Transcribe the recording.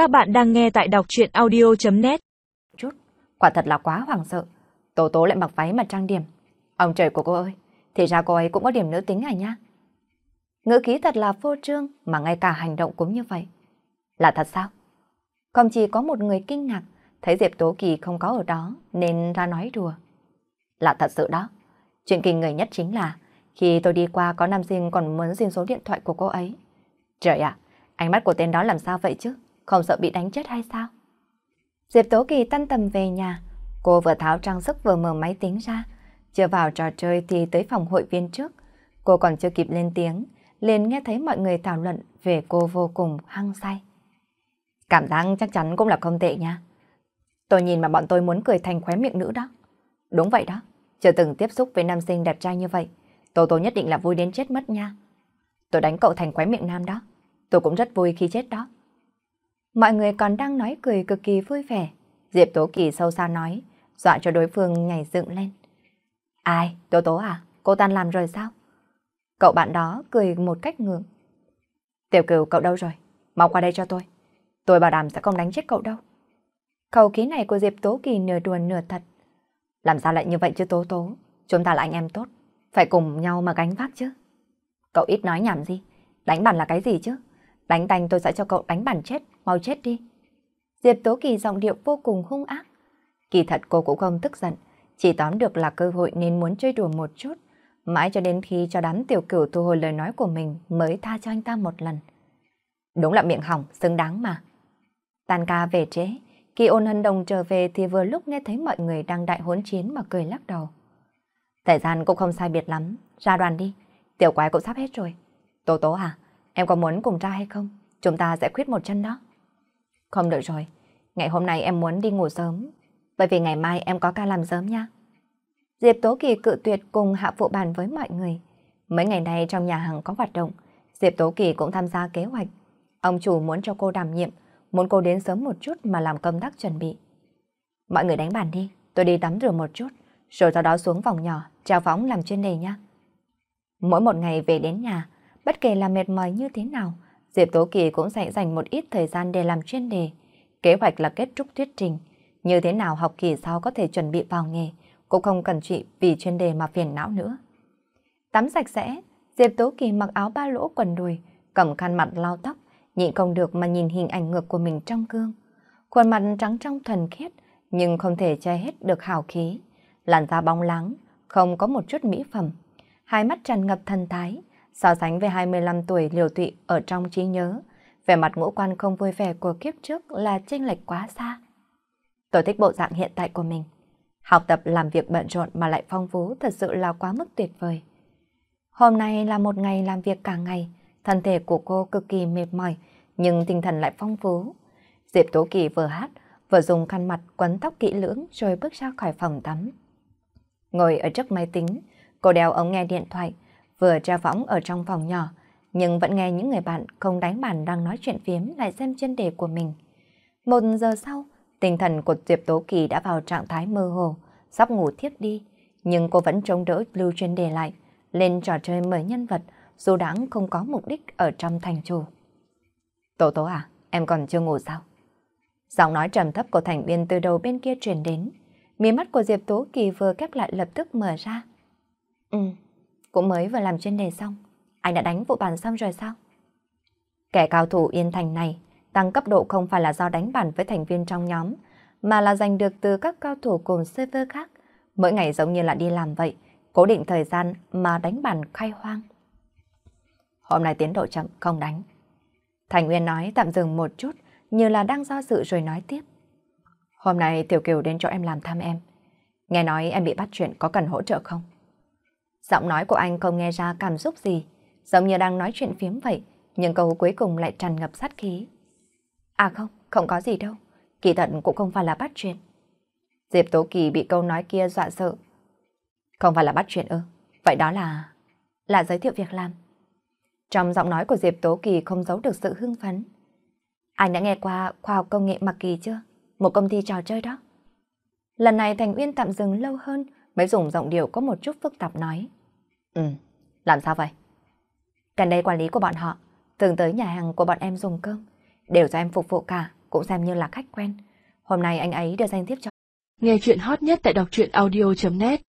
Các bạn đang nghe tại đọc chuyện audio.net Chút, quả thật là quá hoảng sợ. Tố tố lại mặc váy mà trang điểm. Ông trời của cô ơi, thì ra cô ấy cũng có điểm nữ tính à nha. Ngữ khí thật là vô trương mà ngay cả hành động cũng như vậy. Là thật sao? Không chỉ có một người kinh ngạc, thấy Diệp Tố Kỳ không có ở đó nên ra nói đùa. Là thật sự đó. Chuyện kinh người nhất chính là khi tôi đi qua có nam sinh còn muốn xin số điện thoại của cô ấy. Trời ạ, ánh mắt của tên đó làm sao vậy chứ? Không sợ bị đánh chết hay sao? Diệp Tố Kỳ tan tầm về nhà. Cô vừa tháo trang sức vừa mở máy tính ra. Chưa vào trò chơi thì tới phòng hội viên trước. Cô còn chưa kịp lên tiếng, liền nghe thấy mọi người thảo luận về cô vô cùng hăng say. Cảm giác chắc chắn cũng là không tệ nha. Tôi nhìn mà bọn tôi muốn cười thành khóe miệng nữ đó. Đúng vậy đó, chưa từng tiếp xúc với nam sinh đẹp trai như vậy. Tô Tô nhất định là vui đến chết mất nha. Tôi đánh cậu thành khóe miệng nam đó. Tôi cũng rất vui khi chết đó. Mọi người còn đang nói cười cực kỳ vui vẻ. Diệp Tố Kỳ sâu xa nói, dọa cho đối phương nhảy dựng lên. Ai? Tố Tố à? Cô tan làm rồi sao? Cậu bạn đó cười một cách ngượng. Tiểu cửu cậu đâu rồi? Mau qua đây cho tôi. Tôi bảo đảm sẽ không đánh chết cậu đâu. Khẩu khí này của Diệp Tố Kỳ nửa đùa nửa thật. Làm sao lại như vậy chứ Tố Tố? Chúng ta là anh em tốt. Phải cùng nhau mà gánh vác chứ. Cậu ít nói nhảm gì. Đánh bàn là cái gì chứ? Đánh tành tôi sẽ cho cậu đánh bản chết. Mau chết đi. Diệp Tố Kỳ giọng điệu vô cùng hung ác. Kỳ thật cô cũng không tức giận. Chỉ tóm được là cơ hội nên muốn chơi đùa một chút. Mãi cho đến khi cho đám tiểu cửu thu hồi lời nói của mình mới tha cho anh ta một lần. Đúng là miệng hỏng, xứng đáng mà. Tan ca về trễ, khi ôn hân đồng trở về thì vừa lúc nghe thấy mọi người đang đại hỗn chiến mà cười lắc đầu. Thời gian cũng không sai biệt lắm, ra đoàn đi, tiểu quái cũng sắp hết rồi. Tố tố à, em có muốn cùng ra hay không? Chúng ta sẽ khuyết một chân đó. Không được rồi, ngày hôm nay em muốn đi ngủ sớm, bởi vì ngày mai em có ca làm sớm nha. Diệp Tố Kỳ cự tuyệt cùng hạ phụ bàn với mọi người. Mấy ngày nay trong nhà hàng có hoạt động, Diệp Tố Kỳ cũng tham gia kế hoạch. Ông chủ muốn cho cô đảm nhiệm, muốn cô đến sớm một chút mà làm công tác chuẩn bị. Mọi người đánh bàn đi, tôi đi tắm rửa một chút, rồi sau đó xuống vòng nhỏ, trao phóng làm chuyên đề nha. Mỗi một ngày về đến nhà, bất kể là mệt mỏi như thế nào, Diệp Tố Kỳ cũng sẽ dành một ít thời gian để làm chuyên đề. Kế hoạch là kết thúc thuyết trình, như thế nào học kỳ sau có thể chuẩn bị vào nghề, cũng không cần chị vì chuyên đề mà phiền não nữa. Tắm sạch sẽ, Diệp Tố Kỳ mặc áo ba lỗ quần đùi, cầm khăn mặt lau tóc, nhịn không được mà nhìn hình ảnh ngược của mình trong gương. Khuôn mặt trắng trong thuần khiết, nhưng không thể che hết được hào khí. Làn da bóng láng, không có một chút mỹ phẩm. Hai mắt tràn ngập thần thái, so sánh với 25 tuổi liều tụy ở trong trí nhớ. Vẻ mặt ngũ quan không vui vẻ của kiếp trước là chênh lệch quá xa. Tôi thích bộ dạng hiện tại của mình. Học tập làm việc bận rộn mà lại phong phú thật sự là quá mức tuyệt vời. Hôm nay là một ngày làm việc cả ngày, thân thể của cô cực kỳ mệt mỏi, nhưng tinh thần lại phong phú. Diệp Tố Kỳ vừa hát, vừa dùng khăn mặt quấn tóc kỹ lưỡng rồi bước ra khỏi phòng tắm. Ngồi ở trước máy tính, cô đeo ống nghe điện thoại, vừa treo võng ở trong phòng nhỏ, nhưng vẫn nghe những người bạn không đánh bàn đang nói chuyện phiếm lại xem chuyên đề của mình. Một giờ sau, tinh thần của Diệp Tố Kỳ đã vào trạng thái mơ hồ, sắp ngủ thiếp đi, nhưng cô vẫn chống đỡ lưu chuyên đề lại, lên trò chơi mời nhân vật, dù đáng không có mục đích ở trong thành chủ. Tố tố à, em còn chưa ngủ sao? Giọng nói trầm thấp của thành viên từ đầu bên kia truyền đến. Mí mắt của Diệp Tố Kỳ vừa kép lại lập tức mở ra. Ừ, cũng mới vừa làm chuyên đề xong. Anh đã đánh vụ bàn xong rồi sao? Kẻ cao thủ Yên Thành này tăng cấp độ không phải là do đánh bàn với thành viên trong nhóm, mà là giành được từ các cao thủ cùng server khác. Mỗi ngày giống như là đi làm vậy, cố định thời gian mà đánh bàn khai hoang. Hôm nay tiến độ chậm, không đánh. Thành Nguyên nói tạm dừng một chút, như là đang do dự rồi nói tiếp. Hôm nay Tiểu Kiều đến chỗ em làm thăm em. Nghe nói em bị bắt chuyện có cần hỗ trợ không? Giọng nói của anh không nghe ra cảm xúc gì, giống như đang nói chuyện phiếm vậy, nhưng câu cuối cùng lại tràn ngập sát khí. À không, không có gì đâu, kỳ tận cũng không phải là bắt chuyện. Diệp Tố Kỳ bị câu nói kia dọa sợ. Không phải là bắt chuyện ư, vậy đó là... là giới thiệu việc làm. Trong giọng nói của Diệp Tố Kỳ không giấu được sự hưng phấn. Anh đã nghe qua khoa học công nghệ Mặc Kỳ chưa? Một công ty trò chơi đó. Lần này Thành Uyên tạm dừng lâu hơn mới dùng giọng điệu có một chút phức tạp nói. Ừ, làm sao vậy? Gần đây quản lý của bọn họ thường tới nhà hàng của bọn em dùng cơm, đều do em phục vụ cả, cũng xem như là khách quen. Hôm nay anh ấy đưa danh thiếp cho. Nghe chuyện hot nhất tại đọc truyện audio.net